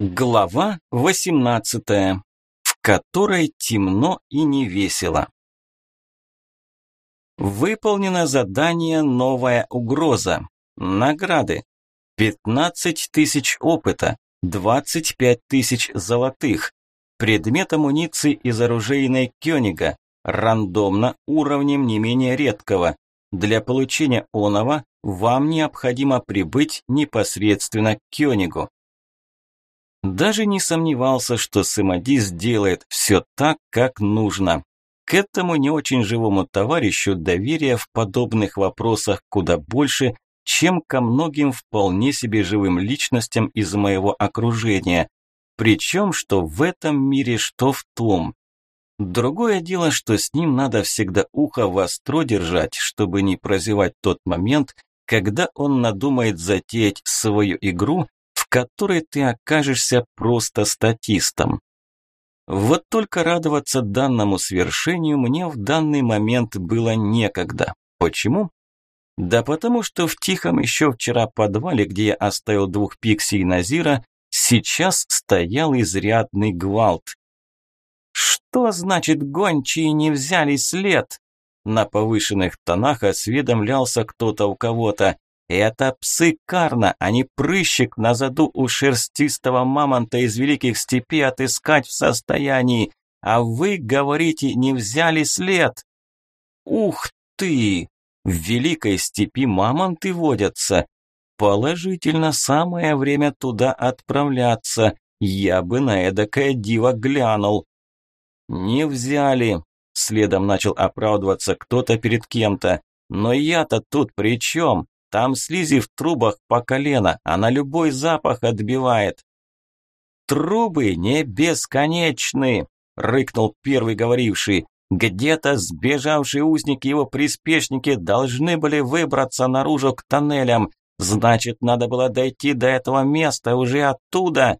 Глава 18, в которой темно и невесело. Выполнено задание «Новая угроза». Награды. 15 тысяч опыта, 25 тысяч золотых. Предмет амуниции из оружейной Кёнига, рандомно уровнем не менее редкого. Для получения оного вам необходимо прибыть непосредственно к Кёнигу. Даже не сомневался, что Сымади сделает все так, как нужно. К этому не очень живому товарищу доверия в подобных вопросах куда больше, чем ко многим вполне себе живым личностям из моего окружения. Причем, что в этом мире, что в том. Другое дело, что с ним надо всегда ухо востро держать, чтобы не прозевать тот момент, когда он надумает затеять свою игру которой ты окажешься просто статистом. Вот только радоваться данному свершению мне в данный момент было некогда. Почему? Да потому что в тихом еще вчера подвале, где я оставил двух пикси и Назира, сейчас стоял изрядный гвалт. «Что значит гончие не взяли след?» На повышенных тонах осведомлялся кто-то у кого-то. Это псы Карна, а не прыщик на заду у шерстистого мамонта из великих степей отыскать в состоянии. А вы, говорите, не взяли след. Ух ты! В великой степи мамонты водятся. Положительно, самое время туда отправляться. Я бы на эдакое диво глянул. Не взяли. Следом начал оправдываться кто-то перед кем-то. Но я-то тут при чем? Там слизи в трубах по колено, она любой запах отбивает. Трубы не бесконечны, рыкнул первый говоривший. Где-то сбежавшие узники и его приспешники должны были выбраться наружу к тоннелям. Значит, надо было дойти до этого места уже оттуда.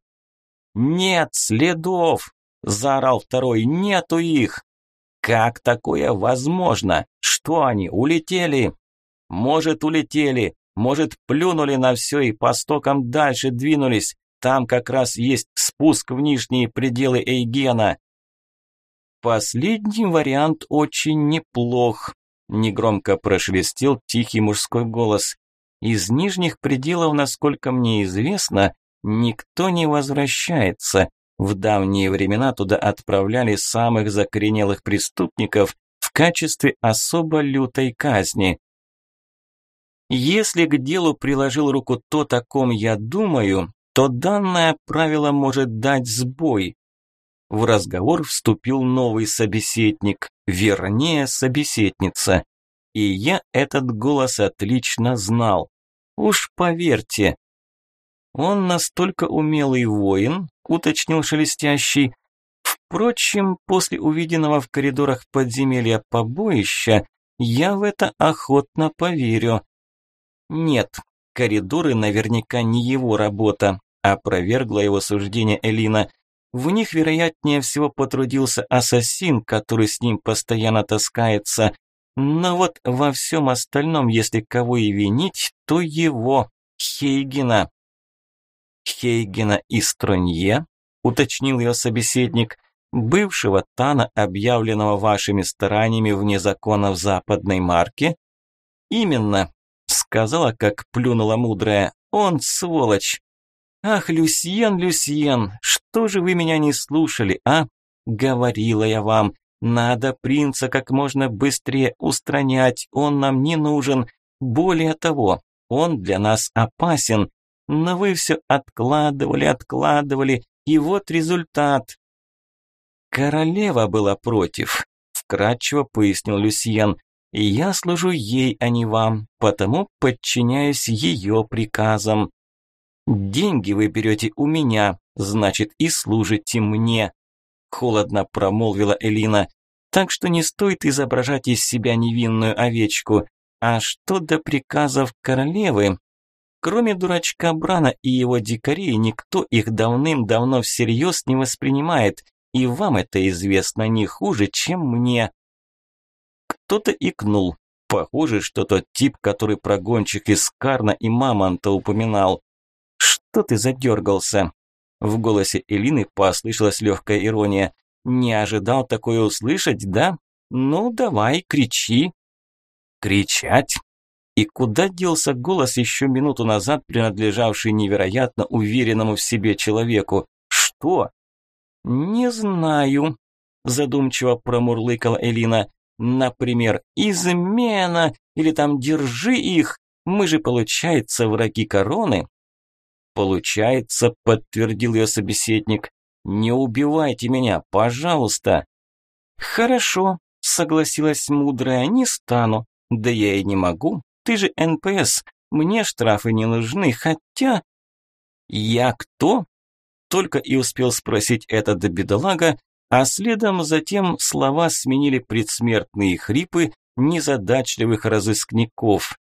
Нет следов, заорал второй. Нету их. Как такое возможно? Что они улетели? Может, улетели, может, плюнули на все и по стокам дальше двинулись. Там как раз есть спуск в нижние пределы Эйгена. Последний вариант очень неплох, негромко прошелестел тихий мужской голос. Из нижних пределов, насколько мне известно, никто не возвращается. В давние времена туда отправляли самых закоренелых преступников в качестве особо лютой казни. Если к делу приложил руку то, о ком я думаю, то данное правило может дать сбой. В разговор вступил новый собеседник, вернее, собеседница. И я этот голос отлично знал. Уж поверьте. Он настолько умелый воин, уточнил шелестящий. Впрочем, после увиденного в коридорах подземелья побоища, я в это охотно поверю. Нет, коридоры наверняка не его работа, опровергла его суждение Элина. В них, вероятнее всего, потрудился ассасин, который с ним постоянно таскается. Но вот во всем остальном, если кого и винить, то его, Хейгена. Хейгена из Тронье, уточнил ее собеседник, бывшего Тана, объявленного вашими стараниями вне законов западной марки? Именно, сказала, как плюнула мудрая. Он сволочь. Ах, Люсьен, Люсьен, что же вы меня не слушали, а? Говорила я вам, надо принца как можно быстрее устранять, он нам не нужен. Более того, он для нас опасен. Но вы все откладывали, откладывали, и вот результат. Королева была против, вкратчиво пояснил Люсьен. Я служу ей, а не вам, потому подчиняюсь ее приказам. Деньги вы берете у меня, значит и служите мне. Холодно промолвила Элина. Так что не стоит изображать из себя невинную овечку. А что до приказов королевы? Кроме дурачка Брана и его дикарей, никто их давным-давно всерьез не воспринимает, и вам это известно не хуже, чем мне. Кто-то икнул. Похоже, что тот тип, который прогонщик из Карна и Мамонта упоминал. Что ты задергался? В голосе Элины послышалась легкая ирония. «Не ожидал такое услышать, да? Ну, давай, кричи». «Кричать?» И куда делся голос еще минуту назад, принадлежавший невероятно уверенному в себе человеку? Что? Не знаю, задумчиво промурлыкала Элина. Например, измена или там держи их. Мы же, получается, враги короны. Получается, подтвердил ее собеседник. Не убивайте меня, пожалуйста. Хорошо, согласилась мудрая, не стану. Да я и не могу. Ты же НПС. Мне штрафы не нужны, хотя... Я кто? Только и успел спросить этот бедолага, а следом затем слова сменили предсмертные хрипы незадачливых разыскников.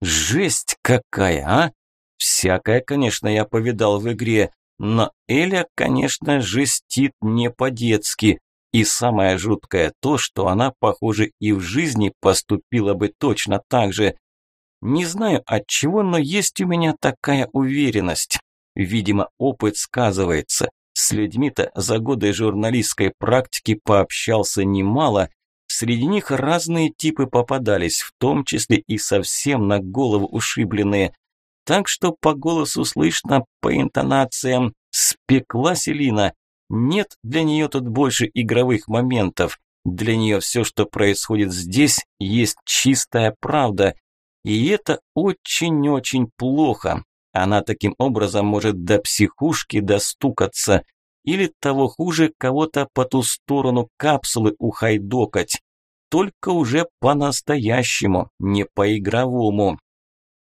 Жесть какая, а? Всякое, конечно, я повидал в игре, но Эля, конечно, жестит не по-детски. И самое жуткое то, что она, похоже, и в жизни поступила бы точно так же. Не знаю от чего, но есть у меня такая уверенность. Видимо, опыт сказывается. С людьми-то за годы журналистской практики пообщался немало. Среди них разные типы попадались, в том числе и совсем на голову ушибленные. Так что по голосу слышно, по интонациям, спекла Селина. Нет для нее тут больше игровых моментов. Для нее все, что происходит здесь, есть чистая правда. И это очень-очень плохо. Она таким образом может до психушки достукаться. Или того хуже, кого-то по ту сторону капсулы ухайдокать. Только уже по-настоящему, не по-игровому.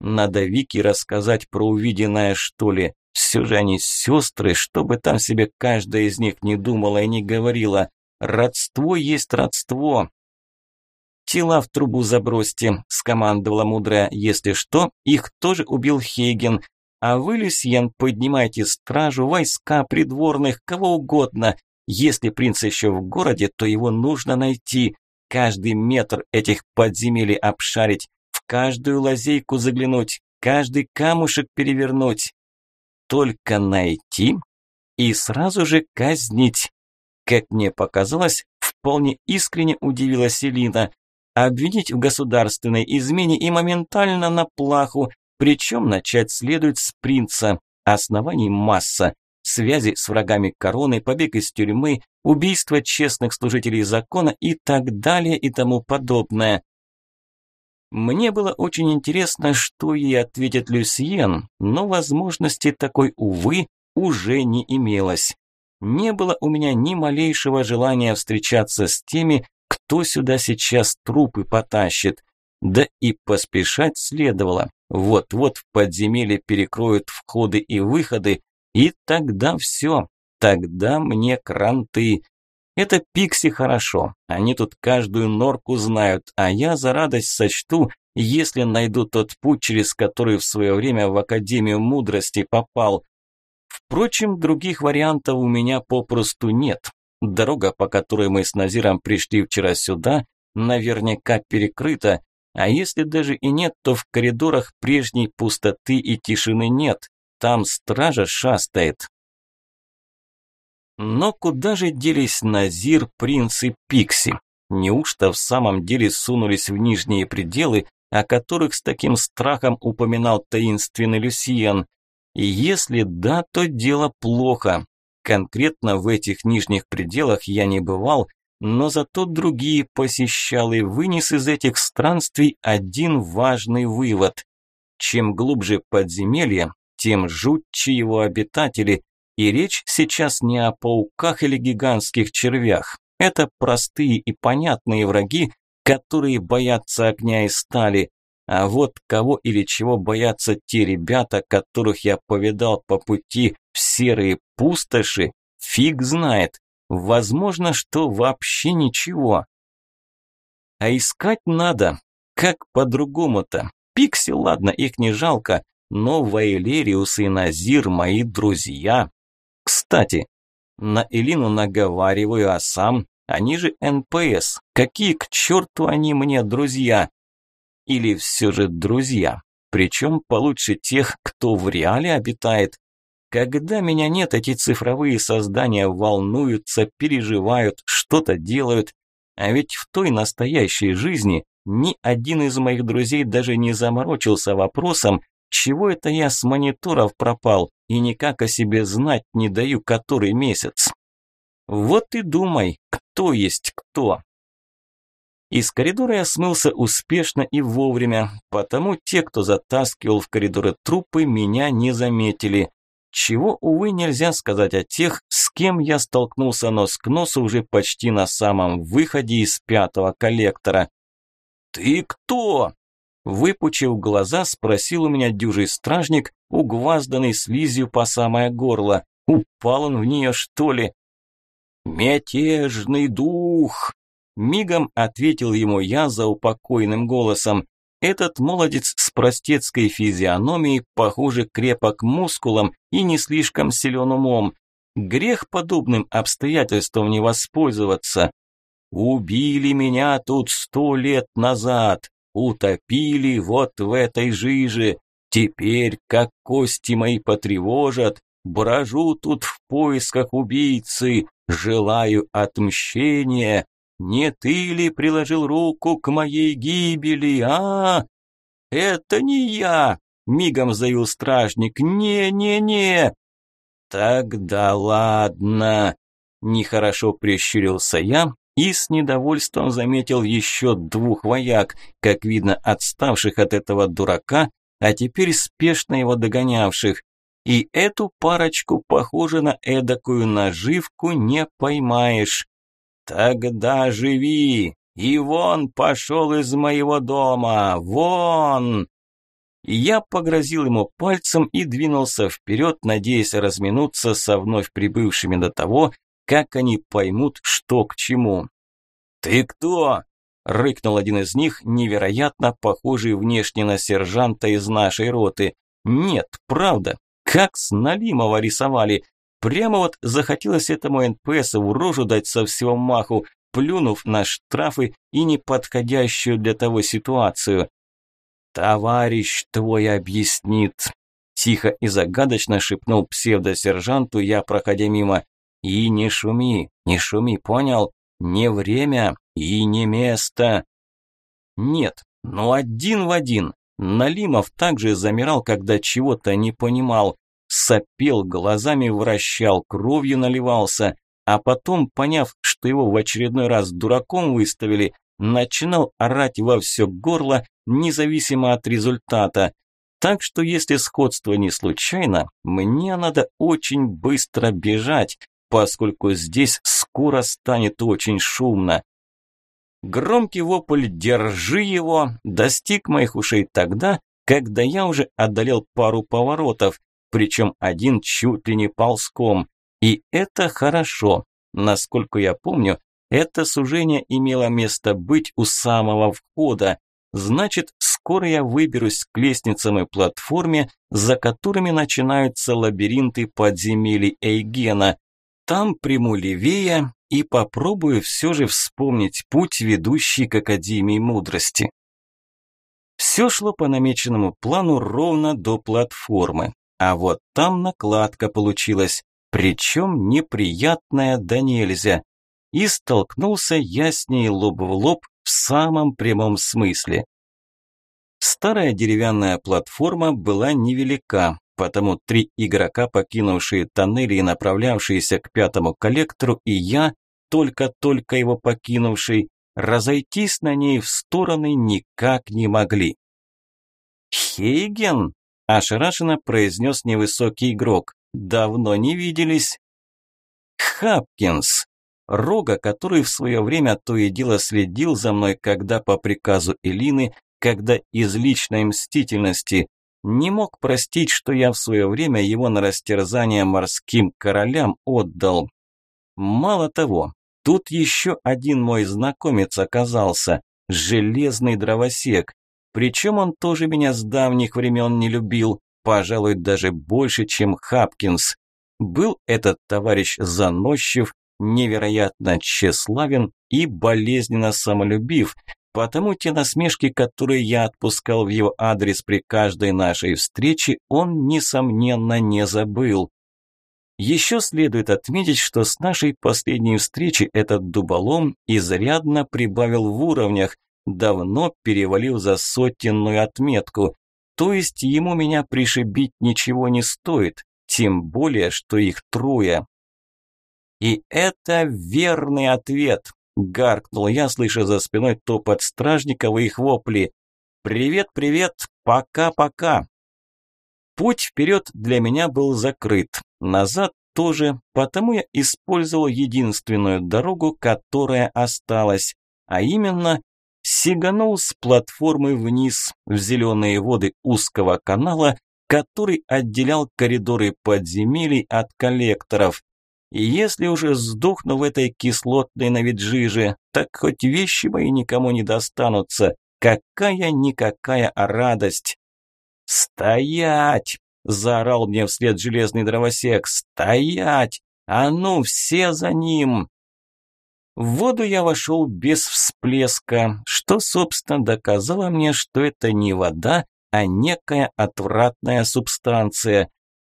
Надо Вике рассказать про увиденное, что ли. Все же они сестры, чтобы там себе каждая из них не думала и не говорила. Родство есть родство. «Тела в трубу забросьте», – скомандовала мудрая. «Если что, их тоже убил Хейген. А вы, Люсьен, поднимайте стражу, войска, придворных, кого угодно. Если принц еще в городе, то его нужно найти. Каждый метр этих подземелий обшарить, в каждую лазейку заглянуть, каждый камушек перевернуть. Только найти и сразу же казнить. Как мне показалось, вполне искренне удивилась Элина. Обвинить в государственной измене и моментально на плаху, причем начать следует с принца. Оснований масса. Связи с врагами короны, побег из тюрьмы, убийство честных служителей закона и так далее и тому подобное. Мне было очень интересно, что ей ответит Люсьен, но возможности такой, увы, уже не имелось. Не было у меня ни малейшего желания встречаться с теми, кто сюда сейчас трупы потащит. Да и поспешать следовало. Вот-вот в подземелье перекроют входы и выходы, и тогда все. Тогда мне кранты. Это пикси хорошо. Они тут каждую норку знают, а я за радость сочту, если найду тот путь, через который в свое время в Академию Мудрости попал. Впрочем, других вариантов у меня попросту нет. Дорога, по которой мы с Назиром пришли вчера сюда, наверняка перекрыта, а если даже и нет, то в коридорах прежней пустоты и тишины нет. Там стража шастает. Но куда же делись Назир, принц и Пикси? Неужто в самом деле сунулись в нижние пределы, о которых с таким страхом упоминал таинственный Люсьен? И если да, то дело плохо. Конкретно в этих нижних пределах я не бывал, но зато другие посещал и вынес из этих странствий один важный вывод. Чем глубже подземелье, тем жутче его обитатели, и речь сейчас не о пауках или гигантских червях. Это простые и понятные враги, которые боятся огня и стали. А вот кого или чего боятся те ребята, которых я повидал по пути в серые пустоши, фиг знает. Возможно, что вообще ничего. А искать надо. Как по-другому-то? Пикси, ладно, их не жалко, но Вайлериус и Назир мои друзья. Кстати, на Элину наговариваю, а сам, они же НПС. Какие к черту они мне друзья? Или все же друзья? Причем получше тех, кто в реале обитает. Когда меня нет, эти цифровые создания волнуются, переживают, что-то делают. А ведь в той настоящей жизни ни один из моих друзей даже не заморочился вопросом, чего это я с мониторов пропал и никак о себе знать не даю который месяц. Вот и думай, кто есть кто. Из коридора я смылся успешно и вовремя, потому те, кто затаскивал в коридоры трупы, меня не заметили. Чего, увы, нельзя сказать о тех, с кем я столкнулся нос к носу уже почти на самом выходе из пятого коллектора. «Ты кто?» Выпучив глаза, спросил у меня дюжий стражник, угвазданный слизью по самое горло. Упал он в нее, что ли? «Мятежный дух!» Мигом ответил ему я за упокойным голосом. Этот молодец с простецкой физиономией, похоже, крепок мускулом и не слишком силен умом. Грех подобным обстоятельством не воспользоваться. Убили меня тут сто лет назад, утопили вот в этой жиже. Теперь, как кости мои потревожат, брожу тут в поисках убийцы, желаю отмщения, не ты ли приложил руку к моей гибели, а? Это не я, мигом заявил стражник. Не-не-не. Тогда ладно. Нехорошо прищурился я и с недовольством заметил еще двух вояк, как видно, отставших от этого дурака, а теперь спешно его догонявших. И эту парочку, похоже на эдакую наживку, не поймаешь. «Тогда живи! И вон пошел из моего дома! Вон!» Я погрозил ему пальцем и двинулся вперед, надеясь разминуться со вновь прибывшими до того, как они поймут, что к чему. «Ты кто?» – рыкнул один из них, невероятно похожий внешне на сержанта из нашей роты. «Нет, правда, как с Налимова рисовали, Прямо вот захотелось этому НПС в рожу дать со всего маху, плюнув на штрафы и неподходящую для того ситуацию. «Товарищ твой объяснит», – тихо и загадочно шепнул псевдосержанту я, проходя мимо. «И не шуми, не шуми, понял? Не время и не место». Нет, ну один в один. Налимов также замирал, когда чего-то не понимал сопел, глазами вращал, кровью наливался, а потом, поняв, что его в очередной раз дураком выставили, начинал орать во все горло, независимо от результата. Так что если сходство не случайно, мне надо очень быстро бежать, поскольку здесь скоро станет очень шумно. Громкий вопль «Держи его!» достиг моих ушей тогда, когда я уже одолел пару поворотов, причем один чуть ли не ползком. И это хорошо. Насколько я помню, это сужение имело место быть у самого входа. Значит, скоро я выберусь к лестницам и платформе, за которыми начинаются лабиринты подземелий Эйгена. Там приму левее и попробую все же вспомнить путь, ведущий к Академии Мудрости. Все шло по намеченному плану ровно до платформы. А вот там накладка получилась, причем неприятная да нельзя. И столкнулся я с ней лоб в лоб в самом прямом смысле. Старая деревянная платформа была невелика, потому три игрока, покинувшие тоннели и направлявшиеся к пятому коллектору, и я, только-только его покинувший, разойтись на ней в стороны никак не могли. «Хейген!» Ошарашенно произнес невысокий игрок. «Давно не виделись». Хапкинс. Рога, который в свое время то и дело следил за мной, когда по приказу Элины, когда из личной мстительности, не мог простить, что я в свое время его на растерзание морским королям отдал. Мало того, тут еще один мой знакомец оказался, железный дровосек. Причем он тоже меня с давних времен не любил, пожалуй, даже больше, чем Хапкинс. Был этот товарищ заносчив, невероятно тщеславен и болезненно самолюбив, потому те насмешки, которые я отпускал в его адрес при каждой нашей встрече, он, несомненно, не забыл. Еще следует отметить, что с нашей последней встречи этот дуболом изрядно прибавил в уровнях, давно перевалил за сотенную отметку. То есть ему меня пришибить ничего не стоит, тем более, что их трое. И это верный ответ, гаркнул я, слыша за спиной топот стражников и их вопли. «Привет, привет, пока-пока!» Путь вперед для меня был закрыт, назад тоже, потому я использовал единственную дорогу, которая осталась, а именно сиганул с платформы вниз в зеленые воды узкого канала, который отделял коридоры подземелий от коллекторов. И если уже сдохну в этой кислотной на вид жиже, так хоть вещи мои никому не достанутся. Какая-никакая радость. «Стоять!» – заорал мне вслед железный дровосек. «Стоять! А ну, все за ним!» В воду я вошел без всплеска, что, собственно, доказало мне, что это не вода, а некая отвратная субстанция.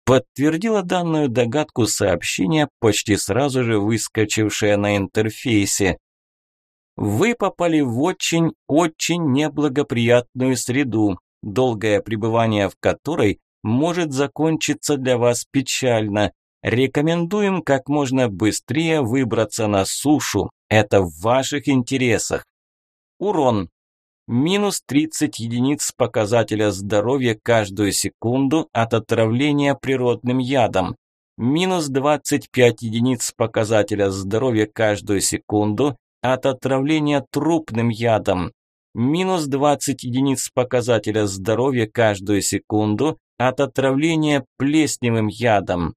Подтвердила данную догадку сообщение, почти сразу же выскочившее на интерфейсе. Вы попали в очень-очень неблагоприятную среду, долгое пребывание в которой может закончиться для вас печально. Рекомендуем как можно быстрее выбраться на сушу. Это в ваших интересах. Урон. Минус 30 единиц показателя здоровья каждую секунду от отравления природным ядом. Минус 25 единиц показателя здоровья каждую секунду от отравления трупным ядом. Минус 20 единиц показателя здоровья каждую секунду от отравления плесневым ядом.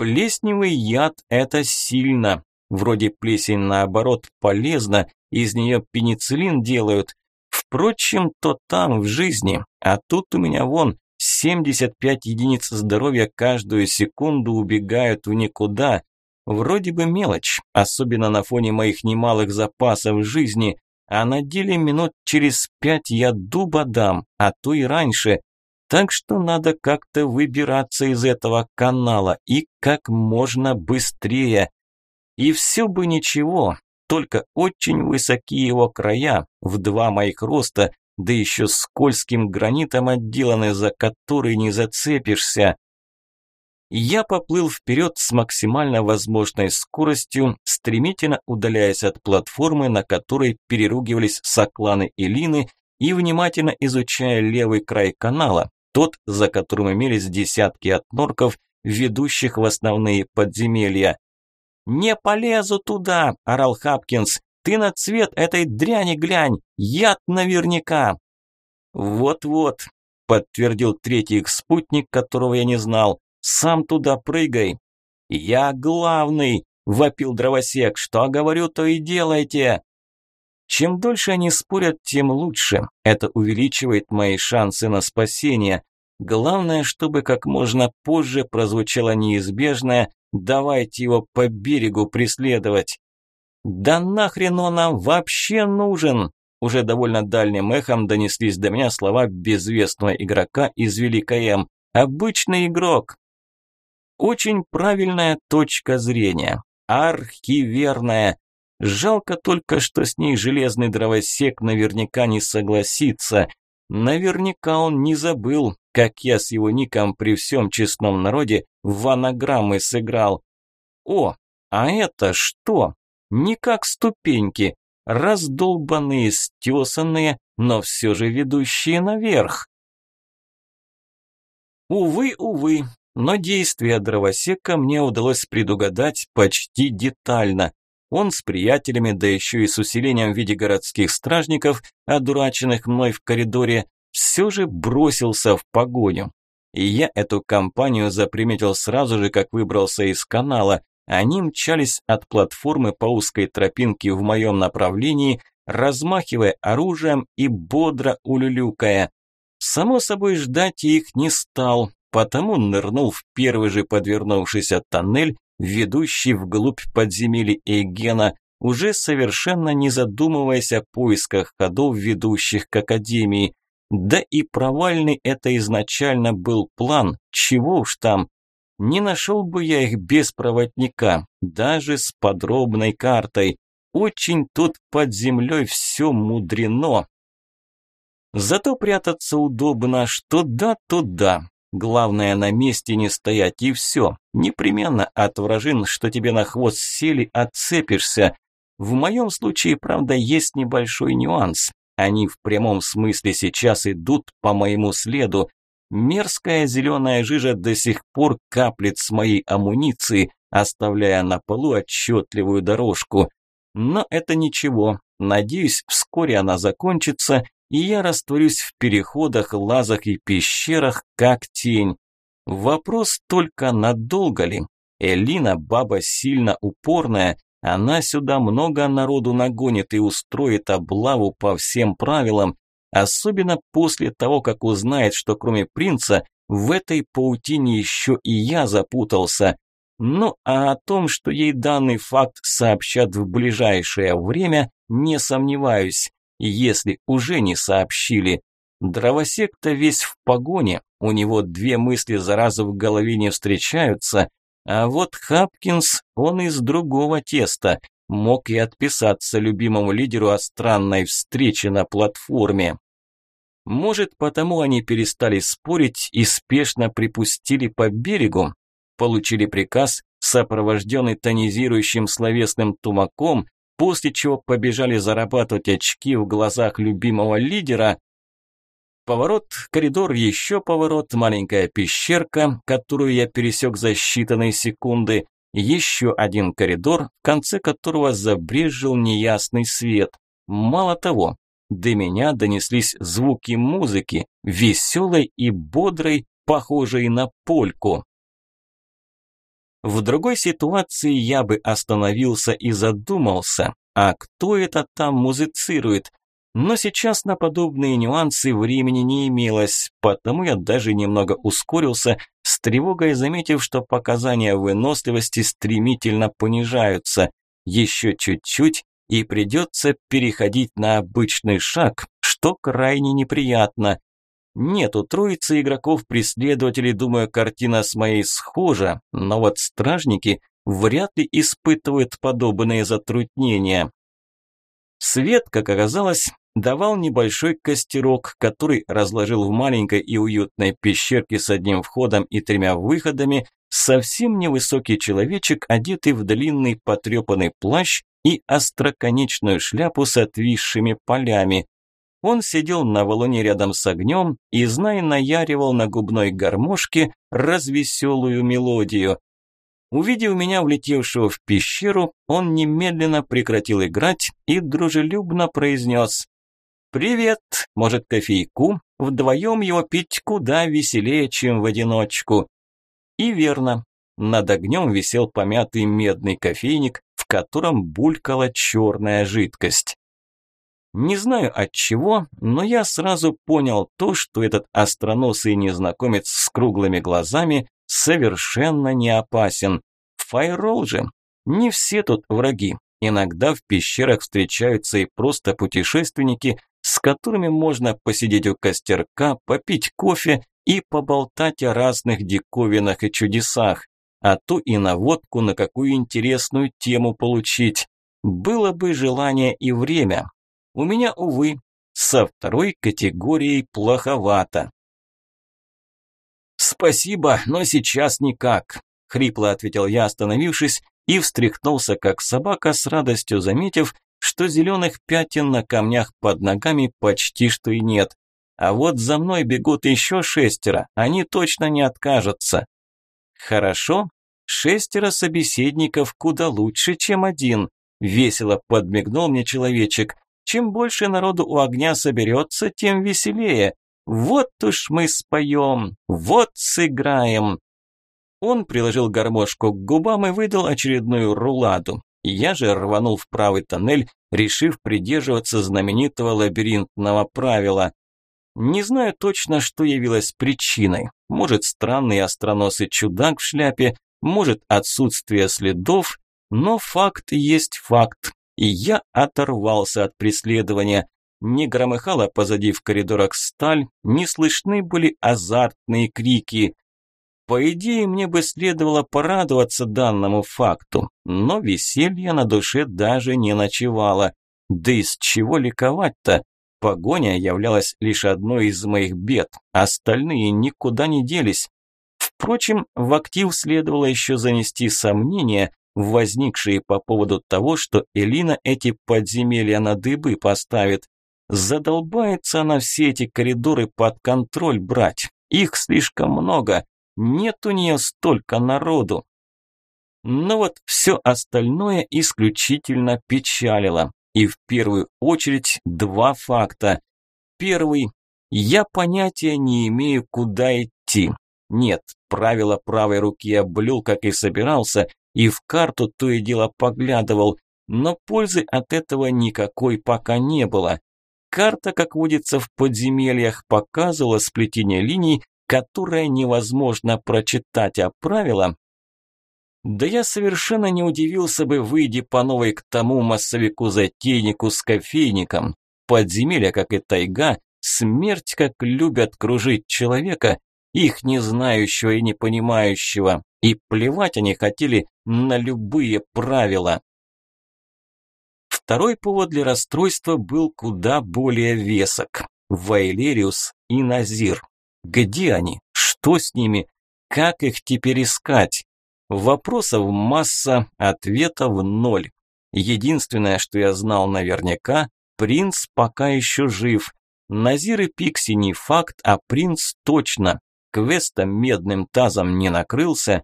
Плесневый яд – это сильно. Вроде плесень наоборот полезна, из нее пенициллин делают. Впрочем, то там, в жизни, а тут у меня вон 75 единиц здоровья каждую секунду убегают в никуда. Вроде бы мелочь, особенно на фоне моих немалых запасов жизни, а на деле минут через пять я дуба дам, а то и раньше. Так что надо как-то выбираться из этого канала и как можно быстрее. И все бы ничего, только очень высокие его края, в два моих роста, да еще скользким гранитом отделаны, за который не зацепишься. Я поплыл вперед с максимально возможной скоростью, стремительно удаляясь от платформы, на которой переругивались сокланы и лины, и внимательно изучая левый край канала, тот, за которым имелись десятки отнорков, ведущих в основные подземелья. «Не полезу туда!» – орал Хапкинс. «Ты на цвет этой дряни глянь! Яд наверняка!» «Вот-вот», – подтвердил третий их спутник, которого я не знал. «Сам туда прыгай!» «Я главный!» – вопил дровосек. «Что говорю, то и делайте!» Чем дольше они спорят, тем лучше. Это увеличивает мои шансы на спасение. Главное, чтобы как можно позже прозвучало неизбежное «давайте его по берегу преследовать». «Да нахрен он нам вообще нужен?» Уже довольно дальним эхом донеслись до меня слова безвестного игрока из Великой М. «Обычный игрок». Очень правильная точка зрения. Архиверная. Жалко только, что с ней железный дровосек наверняка не согласится. Наверняка он не забыл, как я с его ником при всем честном народе в анаграммы сыграл. О, а это что? Не как ступеньки, раздолбанные, стесанные, но все же ведущие наверх. Увы, увы, но действия дровосека мне удалось предугадать почти детально. Он с приятелями, да еще и с усилением в виде городских стражников, одураченных мной в коридоре, все же бросился в погоню. И я эту компанию заприметил сразу же, как выбрался из канала. Они мчались от платформы по узкой тропинке в моем направлении, размахивая оружием и бодро улюлюкая. Само собой, ждать их не стал, потому нырнул в первый же подвернувшийся тоннель ведущий вглубь подземелья Эйгена, уже совершенно не задумываясь о поисках ходов, ведущих к Академии. Да и провальный это изначально был план, чего уж там. Не нашел бы я их без проводника, даже с подробной картой. Очень тут под землей все мудрено. Зато прятаться удобно, что да, то да. Главное на месте не стоять и все. Непременно от вражин, что тебе на хвост сели, отцепишься. В моем случае, правда, есть небольшой нюанс. Они в прямом смысле сейчас идут по моему следу. Мерзкая зеленая жижа до сих пор каплет с моей амуниции, оставляя на полу отчетливую дорожку. Но это ничего. Надеюсь, вскоре она закончится, и я растворюсь в переходах, лазах и пещерах, как тень. Вопрос только надолго ли? Элина баба сильно упорная, она сюда много народу нагонит и устроит облаву по всем правилам, особенно после того, как узнает, что кроме принца в этой паутине еще и я запутался. Ну а о том, что ей данный факт сообщат в ближайшее время, не сомневаюсь если уже не сообщили. Дровосек-то весь в погоне, у него две мысли за раз в голове не встречаются, а вот Хапкинс, он из другого теста, мог и отписаться любимому лидеру о странной встрече на платформе. Может, потому они перестали спорить и спешно припустили по берегу, получили приказ, сопровожденный тонизирующим словесным тумаком, после чего побежали зарабатывать очки в глазах любимого лидера. Поворот, коридор, еще поворот, маленькая пещерка, которую я пересек за считанные секунды, еще один коридор, в конце которого забрезжил неясный свет. Мало того, до меня донеслись звуки музыки, веселой и бодрой, похожей на польку. В другой ситуации я бы остановился и задумался, а кто это там музицирует? Но сейчас на подобные нюансы времени не имелось, потому я даже немного ускорился, с тревогой заметив, что показания выносливости стремительно понижаются. Еще чуть-чуть, и придется переходить на обычный шаг, что крайне неприятно. Нет, у троицы игроков-преследователей, думаю, картина с моей схожа, но вот стражники вряд ли испытывают подобные затруднения. Свет, как оказалось, давал небольшой костерок, который разложил в маленькой и уютной пещерке с одним входом и тремя выходами совсем невысокий человечек, одетый в длинный потрепанный плащ и остроконечную шляпу с отвисшими полями. Он сидел на валуне рядом с огнем и, зная, наяривал на губной гармошке развеселую мелодию. Увидев меня, влетевшего в пещеру, он немедленно прекратил играть и дружелюбно произнес «Привет, может, кофейку? Вдвоем его пить куда веселее, чем в одиночку». И верно, над огнем висел помятый медный кофейник, в котором булькала черная жидкость. Не знаю от чего, но я сразу понял то, что этот остроносый незнакомец с круглыми глазами совершенно не опасен. Файрол же. Не все тут враги. Иногда в пещерах встречаются и просто путешественники, с которыми можно посидеть у костерка, попить кофе и поболтать о разных диковинах и чудесах, а то и наводку на какую интересную тему получить. Было бы желание и время, у меня, увы, со второй категорией плоховато. «Спасибо, но сейчас никак», – хрипло ответил я, остановившись, и встряхнулся, как собака, с радостью заметив, что зеленых пятен на камнях под ногами почти что и нет. А вот за мной бегут еще шестеро, они точно не откажутся. Хорошо, шестеро собеседников куда лучше, чем один. Весело подмигнул мне человечек, чем больше народу у огня соберется, тем веселее. Вот уж мы споем, вот сыграем. Он приложил гармошку к губам и выдал очередную руладу. Я же рванул в правый тоннель, решив придерживаться знаменитого лабиринтного правила. Не знаю точно, что явилось причиной. Может, странный остроносый чудак в шляпе, может, отсутствие следов, но факт есть факт и я оторвался от преследования. Не громыхала позади в коридорах сталь, не слышны были азартные крики. По идее, мне бы следовало порадоваться данному факту, но веселье на душе даже не ночевало. Да из чего ликовать-то? Погоня являлась лишь одной из моих бед, остальные никуда не делись. Впрочем, в актив следовало еще занести сомнения, возникшие по поводу того, что Элина эти подземелья на дыбы поставит. Задолбается она все эти коридоры под контроль брать. Их слишком много. Нет у нее столько народу. Но вот все остальное исключительно печалило. И в первую очередь два факта. Первый. Я понятия не имею, куда идти. Нет, правила правой руки я блюл, как и собирался, и в карту то и дело поглядывал, но пользы от этого никакой пока не было. Карта, как водится в подземельях, показывала сплетение линий, которое невозможно прочитать, а правила... Да я совершенно не удивился бы, выйдя по новой к тому массовику-затейнику с кофейником. Подземелья, как и тайга, смерть как любят кружить человека, их не знающего и не понимающего, и плевать они хотели на любые правила. Второй повод для расстройства был куда более весок. Вайлериус и Назир. Где они? Что с ними? Как их теперь искать? Вопросов масса, ответов ноль. Единственное, что я знал наверняка, принц пока еще жив. Назир и Пикси не факт, а принц точно. Квестом медным тазом не накрылся,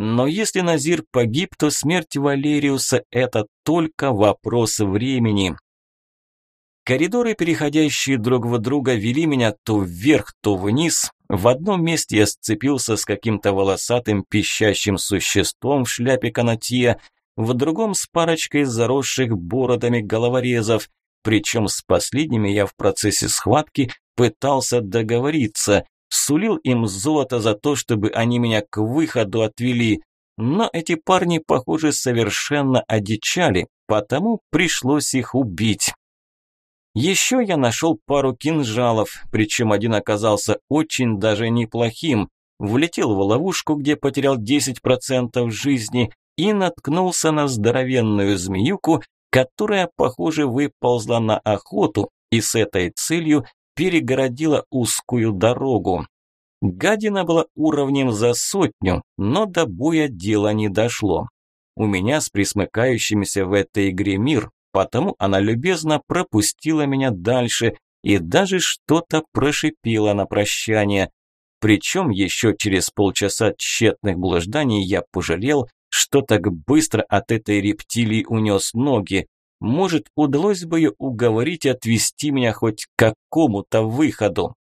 но если Назир погиб, то смерть Валериуса – это только вопрос времени. Коридоры, переходящие друг в друга, вели меня то вверх, то вниз. В одном месте я сцепился с каким-то волосатым пищащим существом в шляпе канатье, в другом с парочкой заросших бородами головорезов. Причем с последними я в процессе схватки пытался договориться сулил им золото за то, чтобы они меня к выходу отвели. Но эти парни, похоже, совершенно одичали, потому пришлось их убить. Еще я нашел пару кинжалов, причем один оказался очень даже неплохим. Влетел в ловушку, где потерял 10% жизни и наткнулся на здоровенную змеюку, которая, похоже, выползла на охоту и с этой целью перегородила узкую дорогу. Гадина была уровнем за сотню, но до боя дело не дошло. У меня с присмыкающимися в этой игре мир, потому она любезно пропустила меня дальше и даже что-то прошипела на прощание. Причем еще через полчаса тщетных блужданий я пожалел, что так быстро от этой рептилии унес ноги. Может, удалось бы ее уговорить отвести меня хоть к какому-то выходу.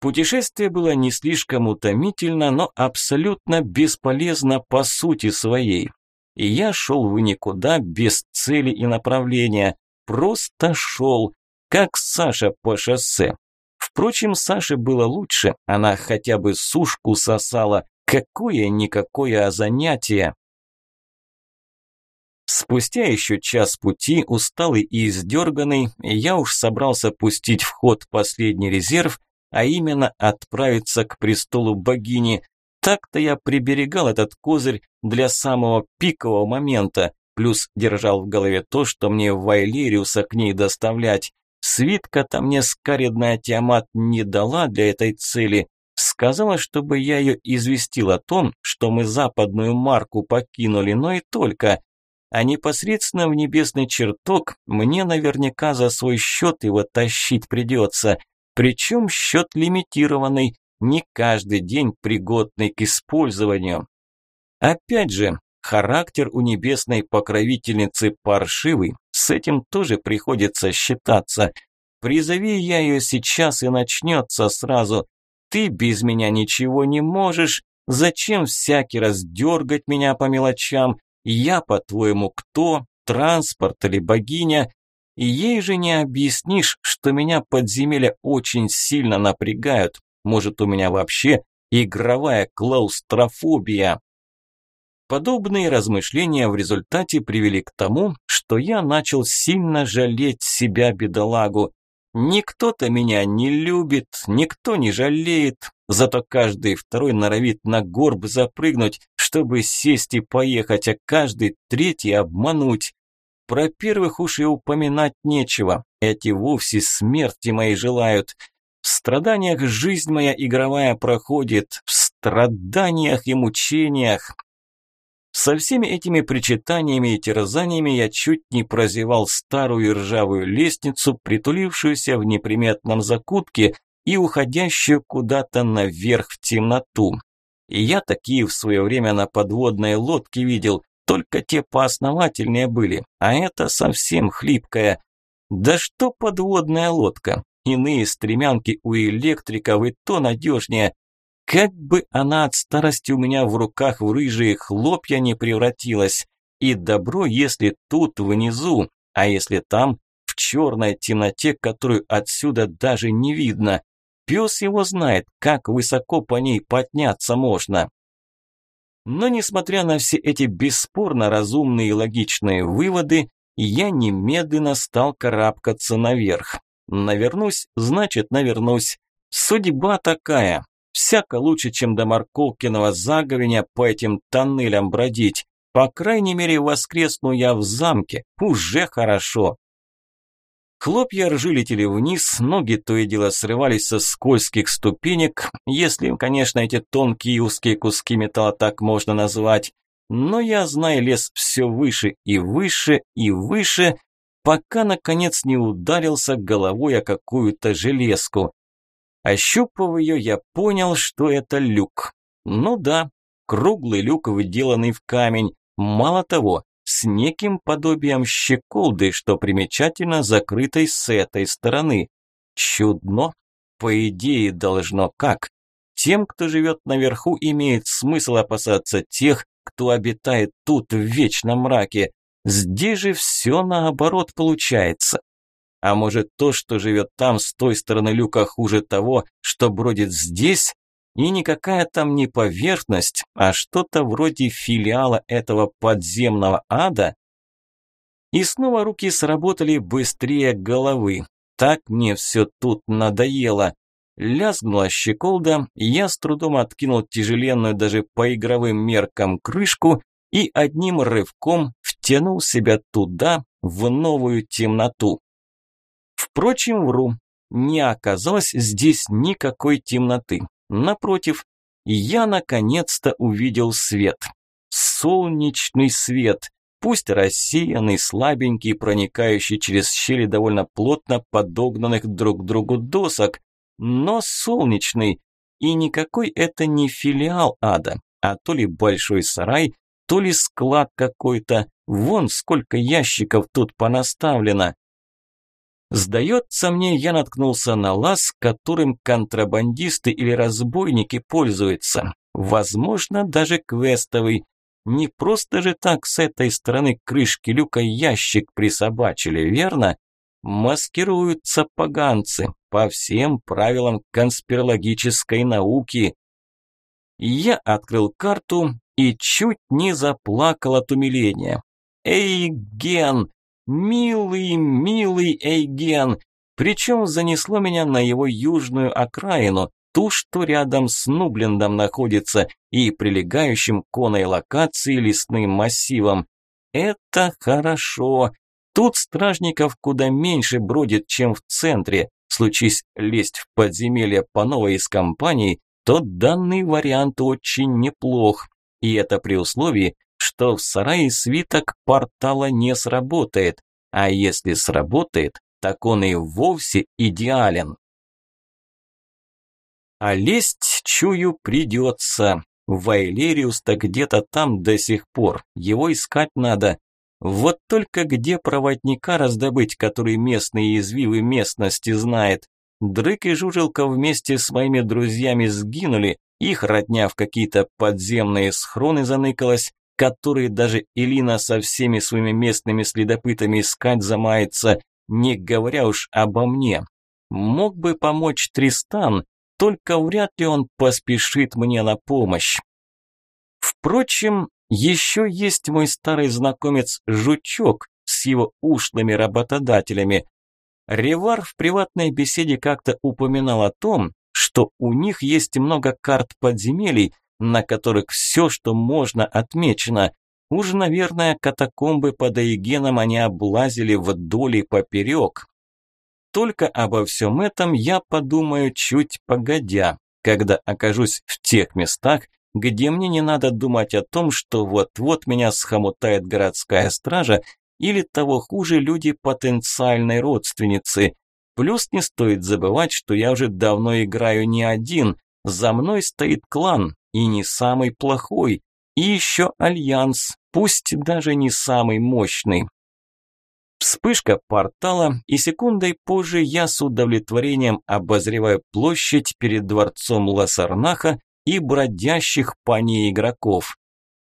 Путешествие было не слишком утомительно, но абсолютно бесполезно по сути своей. И я шел в никуда без цели и направления. Просто шел, как Саша по шоссе. Впрочем, Саше было лучше, она хотя бы сушку сосала. Какое-никакое занятие. Спустя еще час пути, усталый и издерганный, я уж собрался пустить в ход последний резерв, а именно отправиться к престолу богини. Так-то я приберегал этот козырь для самого пикового момента, плюс держал в голове то, что мне Вайлериуса к ней доставлять. Свитка-то мне скаредная Тиамат не дала для этой цели. Сказала, чтобы я ее известил о том, что мы западную марку покинули, но и только а непосредственно в небесный чертог мне наверняка за свой счет его тащить придется. Причем счет лимитированный, не каждый день пригодный к использованию. Опять же, характер у небесной покровительницы паршивый, с этим тоже приходится считаться. Призови я ее сейчас и начнется сразу. Ты без меня ничего не можешь, зачем всякий раз дергать меня по мелочам, я, по-твоему, кто? Транспорт или богиня? И ей же не объяснишь, что меня подземелья очень сильно напрягают. Может, у меня вообще игровая клаустрофобия? Подобные размышления в результате привели к тому, что я начал сильно жалеть себя, бедолагу. Никто-то меня не любит, никто не жалеет, Зато каждый второй норовит на горб запрыгнуть, чтобы сесть и поехать, а каждый третий обмануть. Про первых уж и упоминать нечего, эти вовсе смерти моей желают. В страданиях жизнь моя игровая проходит, в страданиях и мучениях. Со всеми этими причитаниями и терзаниями я чуть не прозевал старую ржавую лестницу, притулившуюся в неприметном закутке и уходящую куда-то наверх в темноту. И я такие в свое время на подводной лодке видел, только те поосновательнее были, а это совсем хлипкая. Да что подводная лодка? Иные стремянки у электриков и то надежнее. Как бы она от старости у меня в руках в рыжие хлопья не превратилась. И добро, если тут внизу, а если там, в черной темноте, которую отсюда даже не видно. Пес его знает, как высоко по ней подняться можно. Но несмотря на все эти бесспорно разумные и логичные выводы, я немедленно стал карабкаться наверх. Навернусь, значит навернусь. Судьба такая. Всяко лучше, чем до Марковкиного заговения по этим тоннелям бродить. По крайней мере, воскресну я в замке. Уже хорошо. Хлопья ржи летели вниз, ноги то и дело срывались со скользких ступенек, если, конечно, эти тонкие и узкие куски металла так можно назвать. Но я, знаю, лес все выше и выше и выше, пока, наконец, не ударился головой о какую-то железку. Ощупав ее, я понял, что это люк. Ну да, круглый люк, выделанный в камень. Мало того, с неким подобием щеколды, что примечательно закрытой с этой стороны. Чудно. По идее, должно как. Тем, кто живет наверху, имеет смысл опасаться тех, кто обитает тут в вечном мраке. Здесь же все наоборот получается. А может то, что живет там с той стороны люка хуже того, что бродит здесь? И никакая там не поверхность, а что-то вроде филиала этого подземного ада. И снова руки сработали быстрее головы. Так мне все тут надоело. Лязгнула щеколда, я с трудом откинул тяжеленную даже по игровым меркам крышку и одним рывком втянул себя туда, в новую темноту. Впрочем, вру, не оказалось здесь никакой темноты. Напротив, я наконец-то увидел свет. Солнечный свет, пусть рассеянный, слабенький, проникающий через щели довольно плотно подогнанных друг к другу досок, но солнечный. И никакой это не филиал ада, а то ли большой сарай, то ли склад какой-то. Вон сколько ящиков тут понаставлено. Сдается мне, я наткнулся на лаз, которым контрабандисты или разбойники пользуются. Возможно, даже квестовый. Не просто же так с этой стороны крышки люка ящик присобачили, верно? Маскируются поганцы по всем правилам конспирологической науки. Я открыл карту и чуть не заплакал от умиления. «Эй, Ген, Милый, милый Эйген, причем занесло меня на его южную окраину, ту, что рядом с Нублендом находится и прилегающим к оной локации лесным массивом. Это хорошо. Тут стражников куда меньше бродит, чем в центре. Случись лезть в подземелье по новой из компаний, то данный вариант очень неплох. И это при условии, что в сарае свиток портала не сработает, а если сработает, так он и вовсе идеален. А лезть, чую, придется. Вайлериус-то где-то там до сих пор, его искать надо. Вот только где проводника раздобыть, который местные извивы местности знает? Дрык и Жужелка вместе с моими друзьями сгинули, их родня в какие-то подземные схроны заныкалась, которые даже Элина со всеми своими местными следопытами искать замается, не говоря уж обо мне. Мог бы помочь Тристан, только вряд ли он поспешит мне на помощь. Впрочем, еще есть мой старый знакомец Жучок с его ушлыми работодателями. Ревар в приватной беседе как-то упоминал о том, что у них есть много карт подземелий, на которых все, что можно, отмечено. Уж, наверное, катакомбы под Эйгеном они облазили вдоль и поперек. Только обо всем этом я подумаю чуть погодя, когда окажусь в тех местах, где мне не надо думать о том, что вот-вот меня схомутает городская стража или того хуже люди потенциальной родственницы. Плюс не стоит забывать, что я уже давно играю не один, за мной стоит клан, и не самый плохой, и еще альянс, пусть даже не самый мощный. Вспышка портала, и секундой позже я с удовлетворением обозреваю площадь перед дворцом Лассарнаха и бродящих по ней игроков.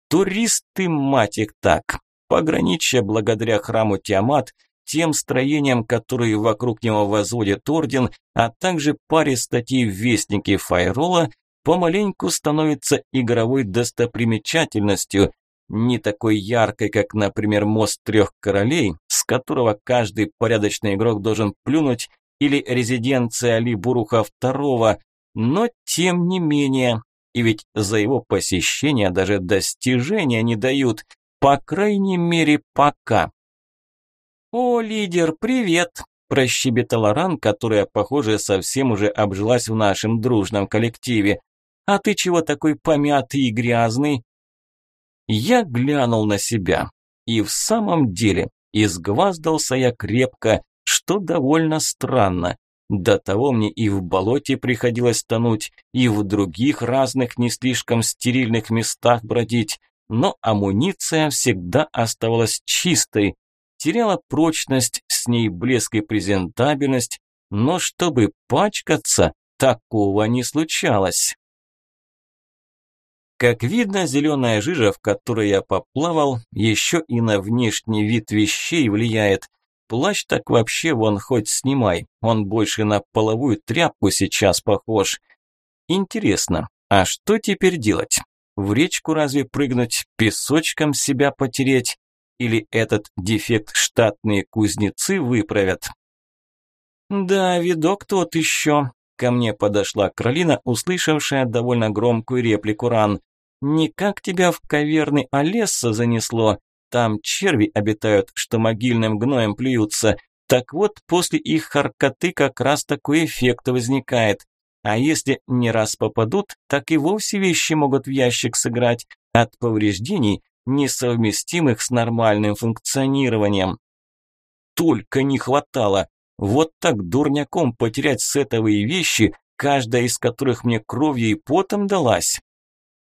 Туристы, мать их так, пограничье благодаря храму Тиамат, тем строениям, которые вокруг него возводит орден, а также паре статей в Вестнике Файрола, помаленьку становится игровой достопримечательностью, не такой яркой, как, например, мост трех королей, с которого каждый порядочный игрок должен плюнуть, или резиденция Али Буруха II, но тем не менее, и ведь за его посещение даже достижения не дают, по крайней мере, пока. «О, лидер, привет!» – прощебетала Ран, которая, похоже, совсем уже обжилась в нашем дружном коллективе. «А ты чего такой помятый и грязный?» Я глянул на себя. И в самом деле, изгваздался я крепко, что довольно странно. До того мне и в болоте приходилось тонуть, и в других разных не слишком стерильных местах бродить, но амуниция всегда оставалась чистой, теряла прочность, с ней блеск и презентабельность, но чтобы пачкаться, такого не случалось. Как видно, зеленая жижа, в которой я поплавал, еще и на внешний вид вещей влияет. Плащ так вообще вон хоть снимай, он больше на половую тряпку сейчас похож. Интересно, а что теперь делать? В речку разве прыгнуть, песочком себя потереть? Или этот дефект штатные кузнецы выправят? Да, видок тот еще. Ко мне подошла Кролина, услышавшая довольно громкую реплику ран. Никак тебя в каверны Олесса занесло. Там черви обитают, что могильным гноем плюются. Так вот, после их харкоты как раз такой эффект возникает. А если не раз попадут, так и вовсе вещи могут в ящик сыграть от повреждений, несовместимых с нормальным функционированием. Только не хватало. Вот так дурняком потерять сетовые вещи, каждая из которых мне кровью и потом далась.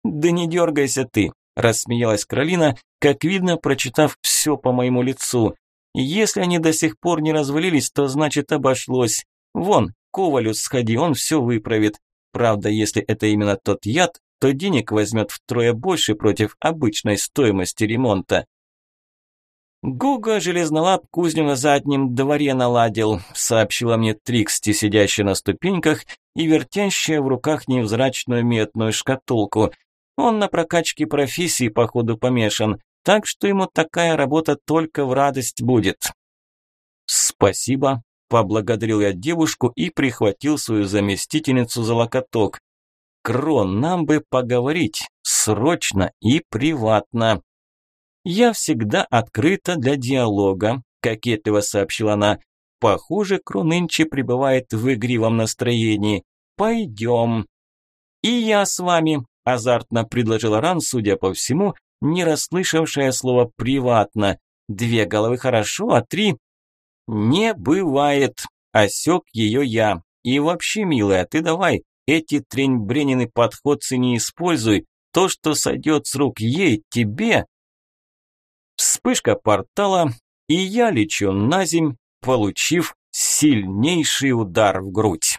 «Да не дергайся ты», – рассмеялась Кролина, как видно, прочитав все по моему лицу. «Если они до сих пор не развалились, то значит обошлось. Вон, Ковалю сходи, он все выправит. Правда, если это именно тот яд, то денег возьмет втрое больше против обычной стоимости ремонта». «Гуга железнолап кузню на заднем дворе наладил», – сообщила мне Триксти, сидящая на ступеньках и вертящая в руках невзрачную медную шкатулку – он на прокачке профессии, походу, помешан, так что ему такая работа только в радость будет. Спасибо, поблагодарил я девушку и прихватил свою заместительницу за локоток. Крон, нам бы поговорить, срочно и приватно. Я всегда открыта для диалога, кокетливо сообщила она. Похоже, Крон нынче пребывает в игривом настроении. Пойдем. И я с вами, азартно предложила Ран, судя по всему, не расслышавшая слово «приватно». Две головы хорошо, а три... Не бывает, осек ее я. И вообще, милая, ты давай, эти трень-бренины подходцы не используй. То, что сойдет с рук ей, тебе... Вспышка портала, и я лечу на земь, получив сильнейший удар в грудь.